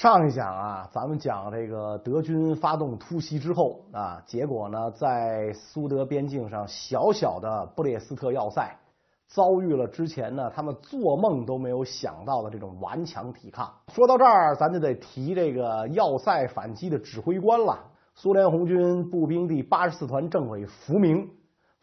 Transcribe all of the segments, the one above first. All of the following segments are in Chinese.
上一讲啊，咱们讲这个德军发动突袭之后啊，结果呢，在苏德边境上小小的布列斯特要塞，遭遇了之前呢他们做梦都没有想到的这种顽强抵抗。说到这儿，咱就得提这个要塞反击的指挥官了——苏联红军步兵第八十四团政委福明。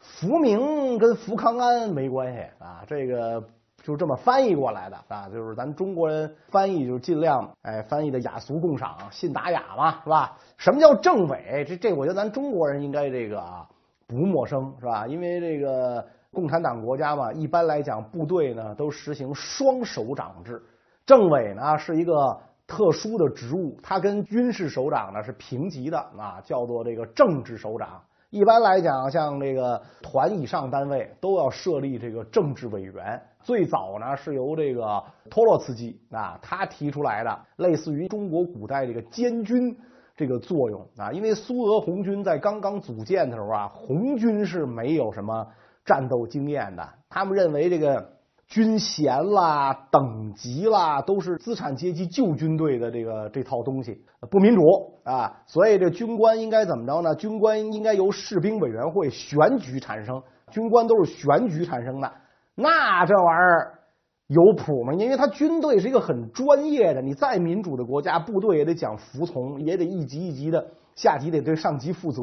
福明跟福康安没关系啊，这个。就这么翻译过来的啊，就是咱中国人翻译就是尽量哎翻译的雅俗共赏，信达雅嘛，是吧？什么叫政委？这这，我觉得咱中国人应该这个啊不陌生，是吧？因为这个共产党国家嘛，一般来讲部队呢都实行双首长制，政委呢是一个特殊的职务，他跟军事首长呢是平级的啊，叫做这个政治首长。一般来讲，像这个团以上单位都要设立这个政治委员。最早呢是由这个托洛茨基啊他提出来的，类似于中国古代这个监军这个作用啊。因为苏俄红军在刚刚组建的时候啊，红军是没有什么战斗经验的，他们认为这个军衔啦、等级啦都是资产阶级旧军队的这个这套东西不民主啊，所以这军官应该怎么着呢？军官应该由士兵委员会选举产生，军官都是选举产生的。那这玩意儿有谱吗？因为他军队是一个很专业的，你再民主的国家，部队也得讲服从，也得一级一级的下级得对上级负责，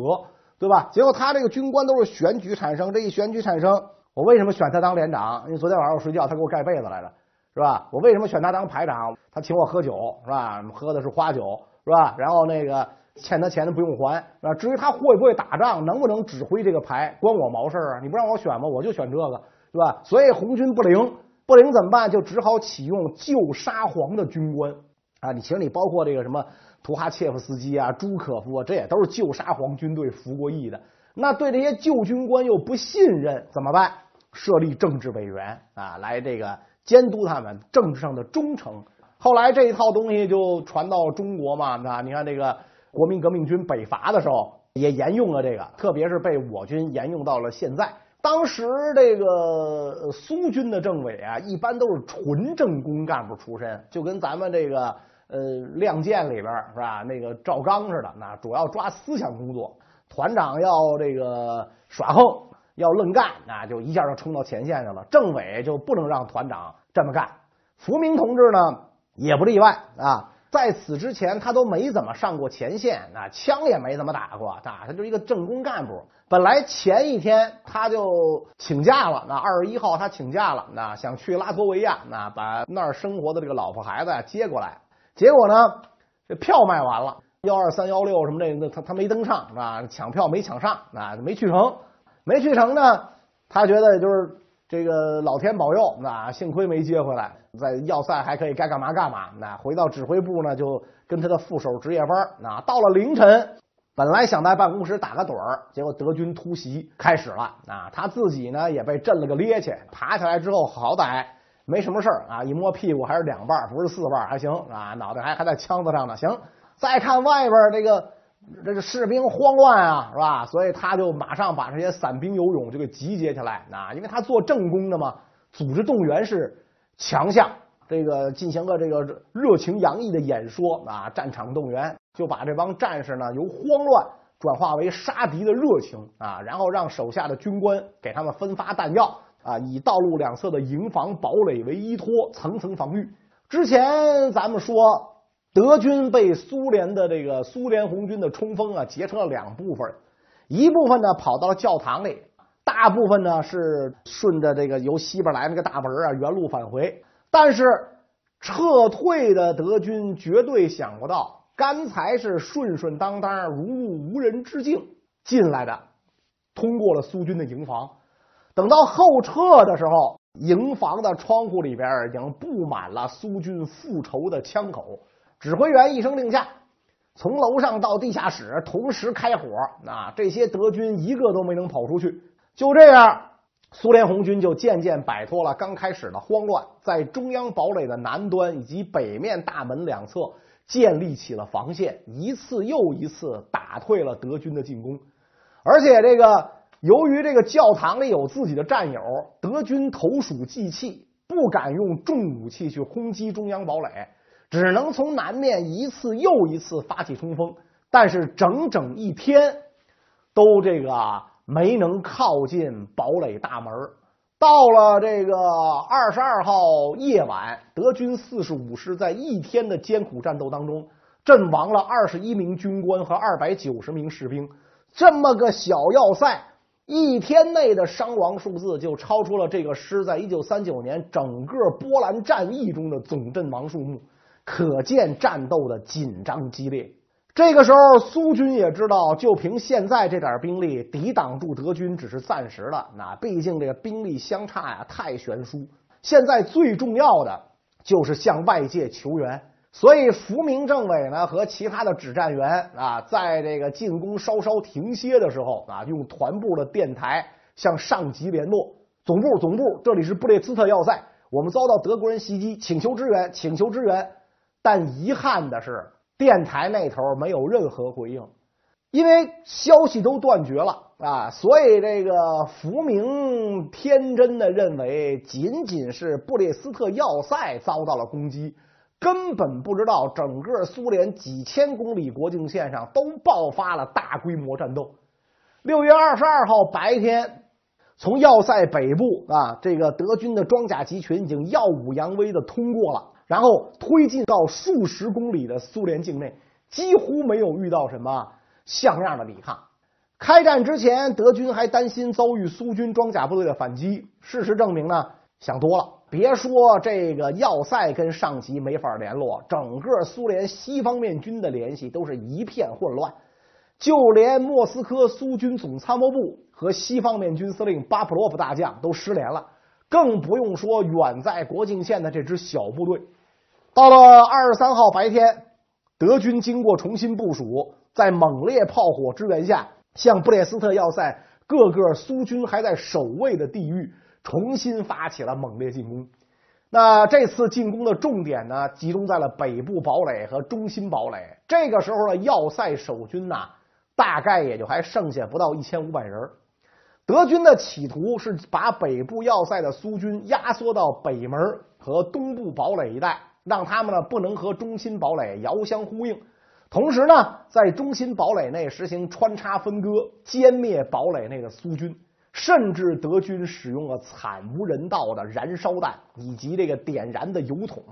对吧？结果他这个军官都是选举产生，这一选举产生，我为什么选他当连长？因为昨天晚上我睡觉，他给我盖被子来着，是吧？我为什么选他当排长？他请我喝酒，是吧？喝的是花酒，是吧？然后那个欠他钱的不用还，啊。至于他会不会打仗，能不能指挥这个排，关我毛事啊？你不让我选吗？我就选这个。是吧？所以红军不灵，不灵怎么办？就只好启用旧沙皇的军官啊！你其实你包括这个什么图哈切夫斯基啊、朱可夫啊，这也都是旧沙皇军队服过役的。那对这些旧军官又不信任，怎么办？设立政治委员啊，来这个监督他们政治上的忠诚。后来这一套东西就传到中国嘛，啊，你看这个国民革命军北伐的时候也沿用了这个，特别是被我军沿用到了现在。当时这个苏军的政委啊，一般都是纯政工干部出身，就跟咱们这个呃《亮剑》里边是吧？那个赵刚似的，那主要抓思想工作。团长要这个耍横，要愣干，那就一下就冲到前线去了。政委就不能让团长这么干。福明同志呢，也不例外啊。在此之前，他都没怎么上过前线，那枪也没怎么打过，啊，他就是一个政工干部。本来前一天他就请假了，那二十一号他请假了，那想去拉脱维亚，那把那儿生活的这个老婆孩子接过来。结果呢，这票卖完了，幺二三幺六什么这那他他没登上，是吧？抢票没抢上，啊，没去成，没去成呢，他觉得就是。这个老天保佑，那幸亏没接回来，在要塞还可以该干嘛干嘛。那回到指挥部呢，就跟他的副手值夜班。那到了凌晨，本来想在办公室打个盹儿，结果德军突袭开始了。啊，他自己呢也被震了个趔趄，爬起来之后好歹没什么事儿啊，一摸屁股还是两瓣，不是四瓣，还行啊，脑袋还还在枪子上呢。行，再看外边这个。这个士兵慌乱啊，是吧？所以他就马上把这些散兵游勇就给集结起来啊，因为他做正工的嘛，组织动员是强项。这个进行个这个热情洋溢的演说啊，战场动员，就把这帮战士呢由慌乱转化为杀敌的热情啊，然后让手下的军官给他们分发弹药啊，以道路两侧的营房堡垒为依托，层层防御。之前咱们说。德军被苏联的这个苏联红军的冲锋啊截成了两部分，一部分呢跑到了教堂里，大部分呢是顺着这个由西边来那个大门啊原路返回。但是撤退的德军绝对想不到，刚才是顺顺当当如入无人之境进来的，通过了苏军的营房。等到后撤的时候，营房的窗户里边已经布满了苏军复仇的枪口。指挥员一声令下，从楼上到地下室同时开火。啊，这些德军一个都没能跑出去。就这样，苏联红军就渐渐摆脱了刚开始的慌乱，在中央堡垒的南端以及北面大门两侧建立起了防线，一次又一次打退了德军的进攻。而且，这个由于这个教堂里有自己的战友，德军投鼠忌器，不敢用重武器去轰击中央堡垒。只能从南面一次又一次发起冲锋，但是整整一天都这个没能靠近堡垒大门。到了这个二十二号夜晚，德军四十五师在一天的艰苦战斗当中，阵亡了二十一名军官和二百九十名士兵。这么个小要塞，一天内的伤亡数字就超出了这个师在一九三九年整个波兰战役中的总阵亡数目，可见战斗的紧张激烈。这个时候，苏军也知道，就凭现在这点兵力，抵挡住德军只是暂时的。那毕竟这个兵力相差呀，太悬殊。现在最重要的就是向外界求援。所以，福明政委呢和其他的指战员啊，在这个进攻稍稍停歇的时候啊，用团部的电台向上级联络：总部，总部，这里是布列斯特要塞，我们遭到德国人袭击，请求支援，请求支援。但遗憾的是。电台那头没有任何回应，因为消息都断绝了啊！所以这个福明天真的认为，仅仅是布列斯特要塞遭到了攻击，根本不知道整个苏联几千公里国境线上都爆发了大规模战斗。六月二十二号白天，从要塞北部啊，这个德军的装甲集群已经耀武扬威的通过了。然后推进到数十公里的苏联境内，几乎没有遇到什么像样的抵抗。开战之前，德军还担心遭遇苏军装甲部队的反击。事实证明呢，想多了。别说这个要塞跟上级没法联络，整个苏联西方面军的联系都是一片混乱，就连莫斯科苏军总参谋部和西方面军司令巴甫洛夫大将都失联了。更不用说远在国境线的这支小部队。到了二十三号白天，德军经过重新部署，在猛烈炮火支援下，向布列斯特要塞各个苏军还在守卫的地域重新发起了猛烈进攻。那这次进攻的重点呢，集中在了北部堡垒和中心堡垒。这个时候的要塞守军呐，大概也就还剩下不到一千五百人。德军的企图是把北部要塞的苏军压缩到北门和东部堡垒一带。让他们呢不能和中心堡垒遥相呼应，同时呢，在中心堡垒内实行穿插分割，歼灭堡垒内的苏军，甚至德军使用了惨无人道的燃烧弹以及这个点燃的油桶，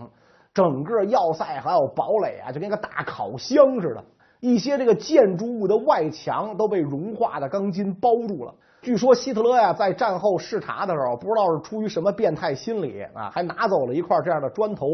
整个要塞还有堡垒啊，就跟个大烤箱似的，一些这个建筑物的外墙都被融化的钢筋包住了。据说希特勒呀，在战后视察的时候，不知道是出于什么变态心理啊，还拿走了一块这样的砖头。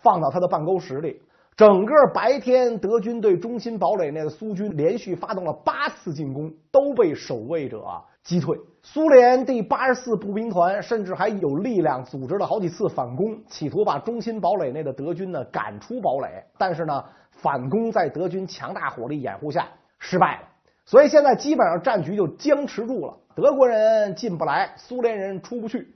放到他的办公室里。整个白天，德军对中心堡垒内的苏军连续发动了八次进攻，都被守卫者击退。苏联第八十四步兵团甚至还有力量组织了好几次反攻，企图把中心堡垒内的德军呢赶出堡垒。但是呢，反攻在德军强大火力掩护下失败了。所以现在基本上战局就僵持住了。德国人进不来，苏联人出不去。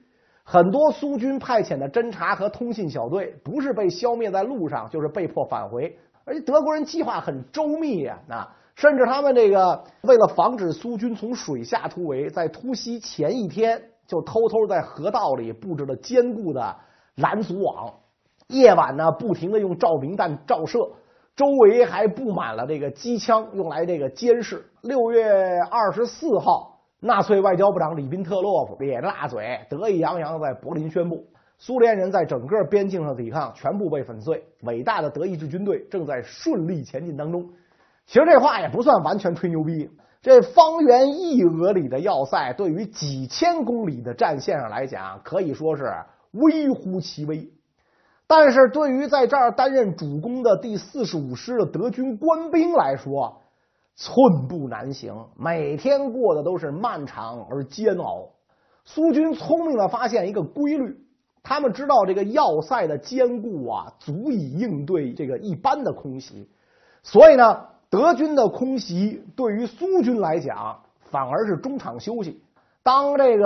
很多苏军派遣的侦察和通信小队，不是被消灭在路上，就是被迫返回。而且德国人计划很周密呀，啊，甚至他们这个为了防止苏军从水下突围，在突袭前一天就偷偷在河道里布置了坚固的拦阻网，夜晚呢不停的用照明弹照射，周围还布满了这个机枪，用来这个监视。六月二十四号。纳粹外交部长里宾特洛夫咧着大嘴，得意洋洋的在柏林宣布：苏联人在整个边境上的抵抗全部被粉碎，伟大的德意志军队正在顺利前进当中。其实这话也不算完全吹牛逼，这方圆一俄里的要塞，对于几千公里的战线上来讲，可以说是微乎其微。但是对于在这儿担任主攻的第四十五师的德军官兵来说，寸步难行，每天过的都是漫长而煎熬。苏军聪明的发现一个规律，他们知道这个要塞的坚固啊，足以应对这个一般的空袭。所以呢，德军的空袭对于苏军来讲反而是中场休息。当这个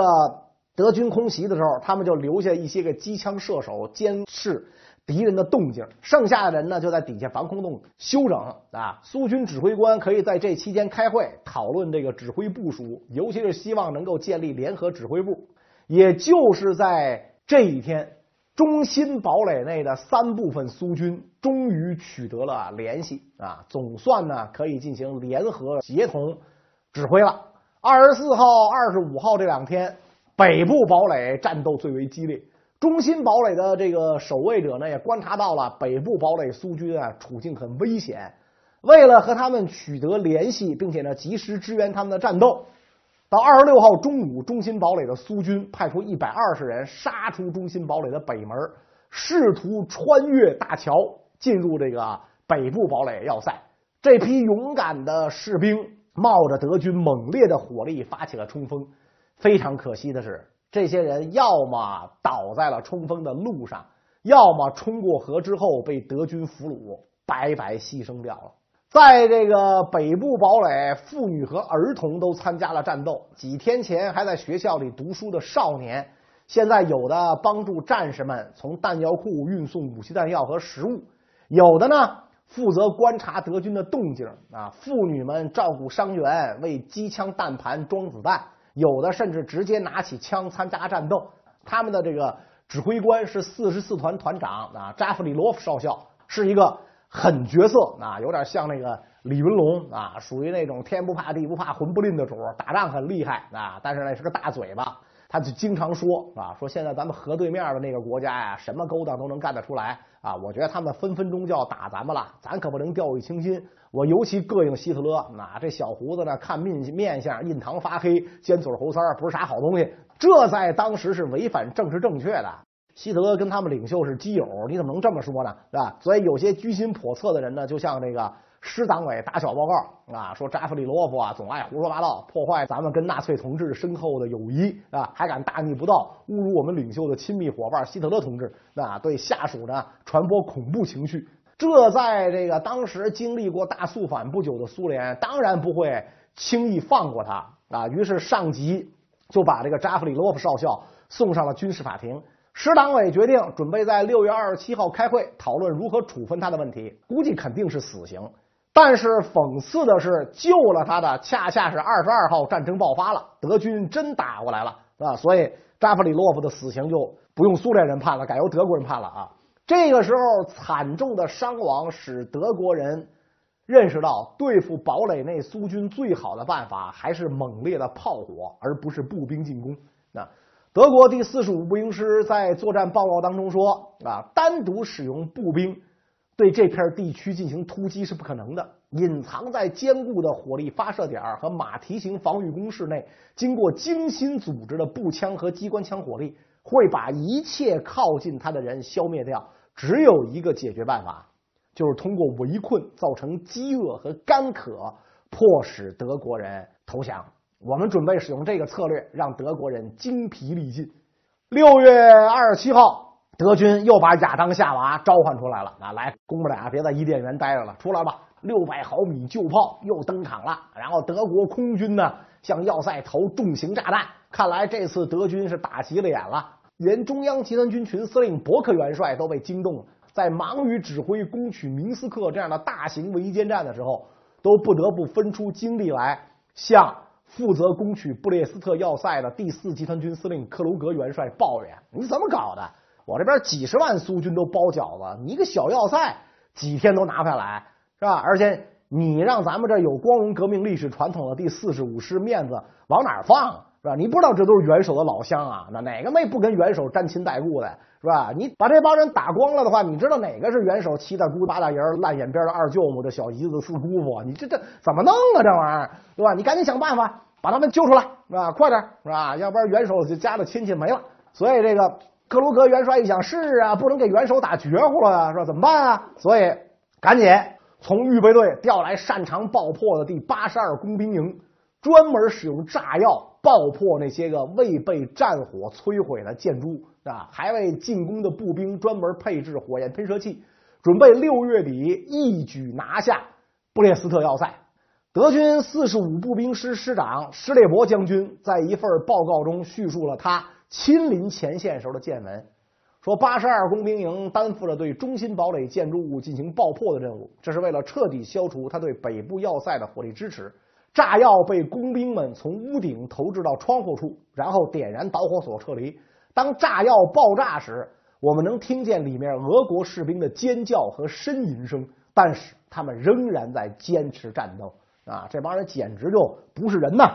德军空袭的时候，他们就留下一些个机枪射手监视。敌人的动静，剩下的人呢就在底下防空洞休整啊。苏军指挥官可以在这期间开会讨论这个指挥部署，尤其是希望能够建立联合指挥部。也就是在这一天，中心堡垒内的三部分苏军终于取得了联系啊，总算呢可以进行联合协同指挥了。二十四号、二十五号这两天，北部堡垒战斗最为激烈。中心堡垒的这个守卫者呢，也观察到了北部堡垒苏军啊处境很危险。为了和他们取得联系，并且呢及时支援他们的战斗。到二十六号中午，中心堡垒的苏军派出一百二十人杀出中心堡垒的北门，试图穿越大桥进入这个北部堡垒要塞。这批勇敢的士兵冒着德军猛烈的火力发起了冲锋。非常可惜的是，这些人要么倒在了冲锋的路上，要么冲过河之后被德军俘虏，白白牺牲掉了。在这个北部堡垒，妇女和儿童都参加了战斗。几天前还在学校里读书的少年，现在有的帮助战士们从弹药库运送武器弹药和食物，有的呢负责观察德军的动静啊。妇女们照顾伤员，为机枪弹盘装子弹，有的甚至直接拿起枪参加战斗。他们的这个指挥官是四十四团团长啊，扎夫里罗夫少校，是一个。狠角色啊，有点像那个李云龙啊，属于那种天不怕地不怕魂不吝的主，打仗很厉害啊，但是呢是个大嘴巴，他就经常说啊，说现在咱们河对面的那个国家呀，什么勾当都能干得出来啊，我觉得他们分分钟就要打咱们了，咱可不能掉以轻心。我尤其膈应希特勒，那这小胡子呢，看面面相印堂发黑，尖嘴猴腮不是啥好东西，这在当时是违反政治正确的。希特勒跟他们领袖是基友，你怎么能这么说呢？是吧？所以有些居心叵测的人呢，就像这个师党委打小报告啊，说扎弗里罗夫啊总爱胡说八道，破坏咱们跟纳粹同志深厚的友谊啊，还敢大逆不道，侮辱我们领袖的亲密伙伴希特勒同志，那对下属呢传播恐怖情绪。这在这个当时经历过大肃反不久的苏联，当然不会轻易放过他啊。于是上级就把这个扎弗里罗夫少校送上了军事法庭。师党委决定准备在六月二十七号开会讨论如何处分他的问题，估计肯定是死刑。但是讽刺的是，救了他的恰恰是二十二号战争爆发了，德军真打过来了，啊，所以扎弗里洛夫的死刑就不用苏联人判了，改由德国人判了啊。这个时候惨重的伤亡使德国人认识到，对付堡垒内苏军最好的办法还是猛烈的炮火，而不是步兵进攻。那。德国第四十五步兵师在作战报告当中说：“啊，单独使用步兵对这片地区进行突击是不可能的。隐藏在坚固的火力发射点和马蹄形防御工事内，经过精心组织的步枪和机关枪火力会把一切靠近他的人消灭掉。只有一个解决办法，就是通过围困，造成饥饿和干渴，迫使德国人投降。”我们准备使用这个策略，让德国人精疲力尽。六月二十七号，德军又把亚当夏娃召唤出来了。啊，来，公们俩别在伊甸园待着了，出来吧！六百毫米旧炮又登场了。然后德国空军呢，向要塞投重型炸弹。看来这次德军是打急了眼了。连中央集团军群司令伯克元帅都被惊动了，在忙于指挥攻取明斯克这样的大型围歼战的时候，都不得不分出精力来向。负责攻取布列斯特要塞的第四集团军司令克鲁格元帅抱怨：“你怎么搞的？我这边几十万苏军都包饺子，你一个小要塞几天都拿不下来，是吧？而且你让咱们这有光荣革命历史传统的第四十五师面子往哪放？是吧？你不知道这都是元首的老乡啊，那哪个没不跟元首沾亲带故的？是吧？你把这帮人打光了的话，你知道哪个是元首七大姑八大爷、烂眼边的二舅母的小姨子四姑父？你这这怎么弄啊？这玩意儿，对吧？你赶紧想办法。”把他们救出来，是吧？快点，是吧？要不然元首家的亲戚没了。所以这个克鲁格元帅一想，是啊，不能给元首打绝户了啊，说？怎么办啊？所以赶紧从预备队调来擅长爆破的第八十二工兵营，专门使用炸药爆破那些个未被战火摧毁的建筑啊，还为进攻的步兵专门配置火焰喷射器，准备六月底一举拿下布列斯特要塞。德军四十五步兵师师长施列伯将军在一份报告中叙述了他亲临前线时候的见闻，说八十二工兵营担负了对中心堡垒建筑物进行爆破的任务，这是为了彻底消除他对北部要塞的火力支持。炸药被工兵们从屋顶投掷到窗户处，然后点燃导火索撤离。当炸药爆炸时，我们能听见里面俄国士兵的尖叫和呻吟声，但是他们仍然在坚持战斗啊！这帮人简直就不是人呐！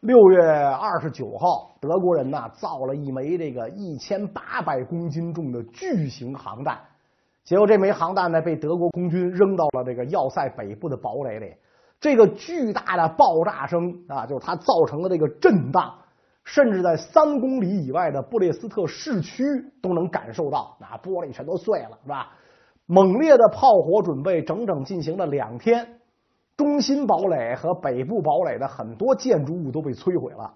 六月二十九号，德国人呐造了一枚这个一千八百公斤重的巨型航弹，结果这枚航弹呢被德国空军扔到了这个要塞北部的堡垒里。这个巨大的爆炸声啊，就是它造成的这个震荡，甚至在三公里以外的布列斯特市区都能感受到，那玻璃全都碎了，是吧？猛烈的炮火准备整整进行了两天，中心堡垒和北部堡垒的很多建筑物都被摧毁了。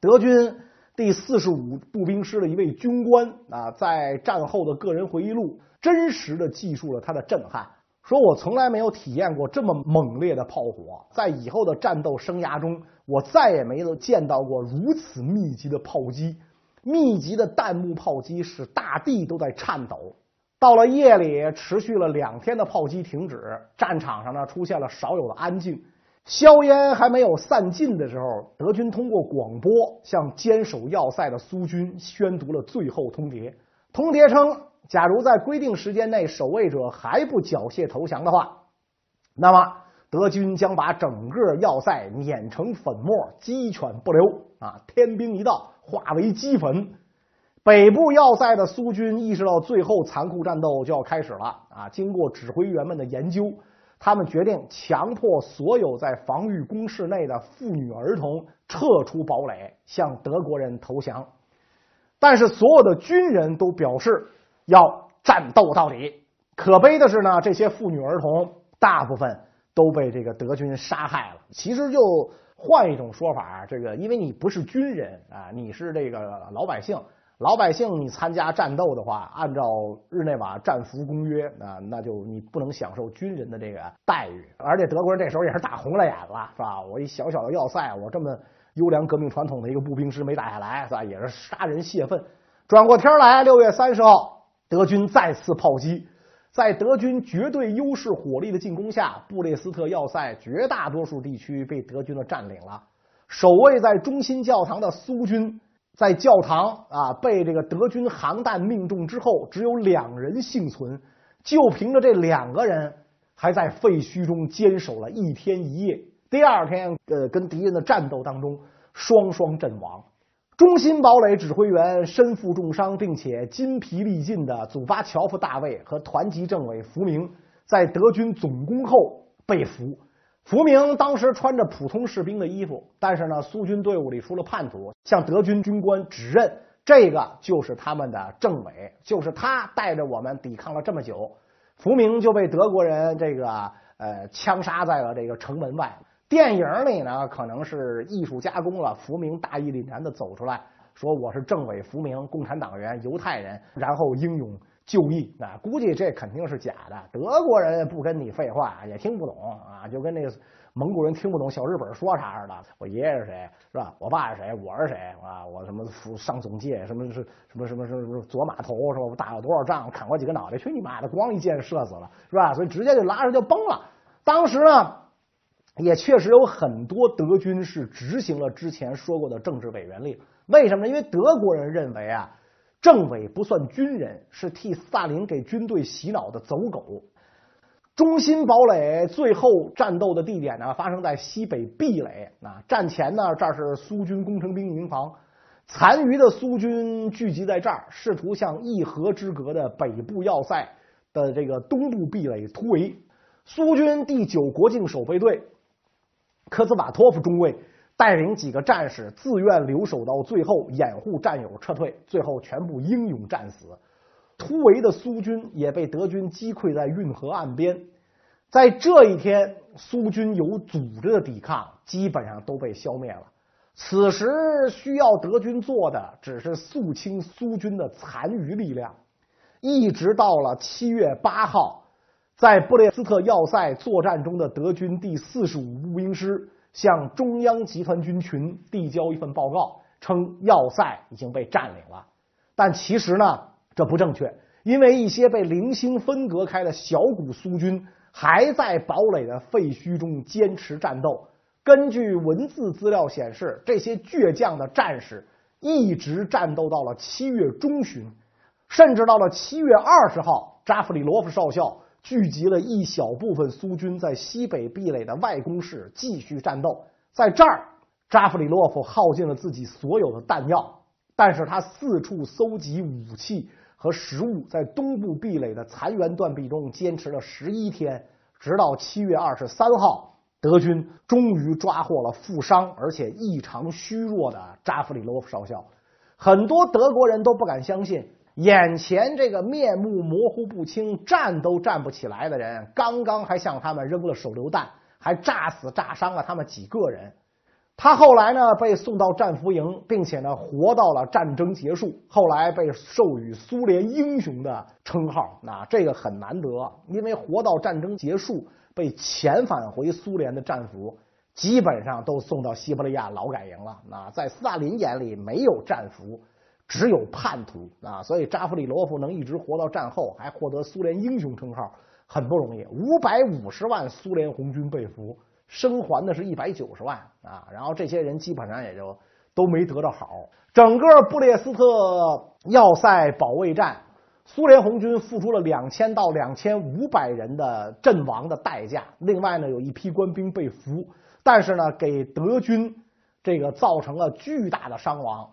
德军第四十五步兵师的一位军官啊，在战后的个人回忆录真实的记述了他的震撼。说我从来没有体验过这么猛烈的炮火，在以后的战斗生涯中，我再也没有见到过如此密集的炮击，密集的弹幕炮击使大地都在颤抖。到了夜里，持续了两天的炮击停止，战场上呢出现了少有的安静。硝烟还没有散尽的时候，德军通过广播向坚守要塞的苏军宣读了最后通牒。通牒称。假如在规定时间内守卫者还不缴械投降的话，那么德军将把整个要塞碾成粉末，鸡犬不留啊！天兵一到，化为齑粉。北部要塞的苏军意识到最后残酷战斗就要开始了啊！经过指挥员们的研究，他们决定强迫所有在防御工事内的妇女儿童撤出堡垒，向德国人投降。但是所有的军人都表示。要战斗到底。可悲的是呢，这些妇女儿童大部分都被这个德军杀害了。其实就换一种说法，这个因为你不是军人啊，你是这个老百姓。老百姓你参加战斗的话，按照日内瓦战俘公约啊，那就你不能享受军人的这个待遇。而且德国人这时候也是打红了眼了，是吧？我一小小的要塞，我这么优良革命传统的一个步兵师没打下来，是吧？也是杀人泄愤。转过天来，六月三十号。德军再次炮击，在德军绝对优势火力的进攻下，布列斯特要塞绝大多数地区被德军的占领了。守卫在中心教堂的苏军，在教堂啊被这个德军航弹命中之后，只有两人幸存。就凭着这两个人，还在废墟中坚守了一天一夜。第二天，呃，跟敌人的战斗当中，双双阵亡。中心堡垒指挥员身负重伤并且筋疲力尽的祖巴乔夫大尉和团级政委福明，在德军总攻后被俘。福明当时穿着普通士兵的衣服，但是呢，苏军队伍里出了叛徒，向德军军官指认这个就是他们的政委，就是他带着我们抵抗了这么久。福明就被德国人这个呃枪杀在了这个城门外。电影里呢，可能是艺术加工了。福明大义凛然的走出来说：“我是政委福明，共产党员，犹太人。”然后英勇就义啊！估计这肯定是假的。德国人不跟你废话，也听不懂啊，就跟那个蒙古人听不懂小日本说啥似的。我爷爷是谁，是吧？我爸是谁？我是谁啊？我什么上总界？什么是什么什么什么什么左马头是吧？我打了多少仗？砍过几个脑袋？去你妈的！咣一箭射死了，是吧？所以直接就拉着就崩了。当时呢？也确实有很多德军是执行了之前说过的政治委员令。为什么呢？因为德国人认为啊，政委不算军人，是替斯大林给军队洗脑的走狗。中心堡垒最后战斗的地点呢，发生在西北壁垒啊。战前呢，这儿是苏军工程兵营房，残余的苏军聚集在这儿，试图向一河之隔的北部要塞的这个东部壁垒突围。苏军第九国境守备队。科兹瓦托夫中尉带领几个战士自愿留守到最后，掩护战友撤退，最后全部英勇战死。突围的苏军也被德军击溃在运河岸边。在这一天，苏军有组织的抵抗基本上都被消灭了。此时需要德军做的只是肃清苏军的残余力量。一直到了七月八号。在布列斯特要塞作战中的德军第四十五步兵师向中央集团军群递交一份报告，称要塞已经被占领了。但其实呢，这不正确，因为一些被零星分隔开的小股苏军还在堡垒的废墟中坚持战斗。根据文字资料显示，这些倔强的战士一直战斗到了七月中旬。甚至到了七月二十号，扎弗里罗夫少校聚集了一小部分苏军在西北壁垒的外攻势继续战斗。在这儿，扎夫里洛夫耗尽了自己所有的弹药，但是他四处搜集武器和食物，在东部壁垒的残垣断壁中坚持了十一天，直到七月二十三号，德军终于抓获了负伤而且异常虚弱的扎夫里洛夫少校。很多德国人都不敢相信，眼前这个面目模糊不清、站都站不起来的人，刚刚还向他们扔了手榴弹。还炸死炸伤了他们几个人，他后来呢被送到战俘营，并且呢活到了战争结束，后来被授予苏联英雄的称号。那这个很难得，因为活到战争结束被遣返回苏联的战俘，基本上都送到西伯利亚劳改营了。那在斯大林眼里没有战俘，只有叛徒啊！所以扎夫里罗夫能一直活到战后，还获得苏联英雄称号。很不容易，五百五十万苏联红军被俘，生还的是一百九十万啊！然后这些人基本上也就都没得到好。整个布列斯特要塞保卫战，苏联红军付出了两千到两千五百人的阵亡的代价，另外呢有一批官兵被俘，但是呢给德军这个造成了巨大的伤亡。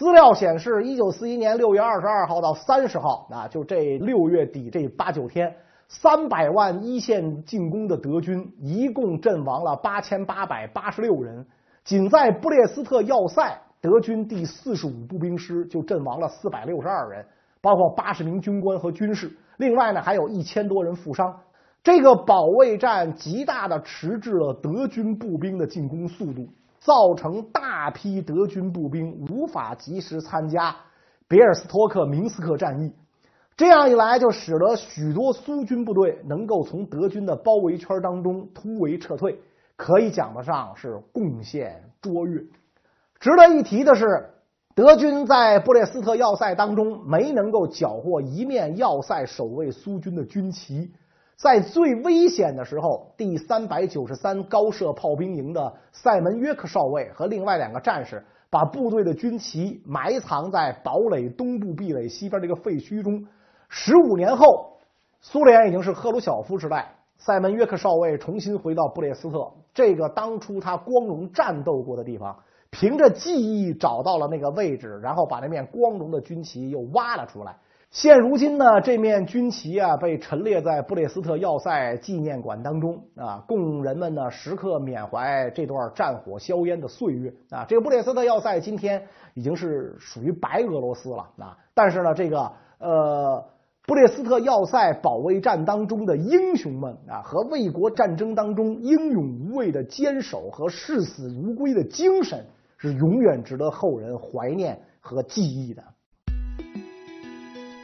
资料显示，一九四一年六月二十二号到三十号啊，就这六月底这八九天。三百万一线进攻的德军一共阵亡了八千八百八十六人，仅在布列斯特要塞，德军第四十五步兵师就阵亡了四百六十二人，包括八十名军官和军士。另外呢，还有一千多人负伤。这个保卫战极大的迟滞了德军步兵的进攻速度，造成大批德军步兵无法及时参加别尔斯托克明斯克战役。这样一来，就使得许多苏军部队能够从德军的包围圈当中突围撤退，可以讲得上是贡献卓越。值得一提的是，德军在布列斯特要塞当中没能够缴获一面要塞守卫苏军的军旗。在最危险的时候，第三百九十三高射炮兵营的塞门约克少尉和另外两个战士，把部队的军旗埋藏在堡垒东部壁垒西边这个废墟中。十五年后，苏联已经是赫鲁晓夫时代。塞门约克少尉重新回到布列斯特，这个当初他光荣战斗过的地方，凭着记忆找到了那个位置，然后把那面光荣的军旗又挖了出来。现如今呢，这面军旗啊被陈列在布列斯特要塞纪念馆当中啊，供人们呢时刻缅怀这段战火硝烟的岁月啊。这个布列斯特要塞今天已经是属于白俄罗斯了啊，但是呢，这个呃。布列斯特要塞保卫战当中的英雄们啊，和卫国战争当中英勇无畏的坚守和视死如归的精神，是永远值得后人怀念和记忆的。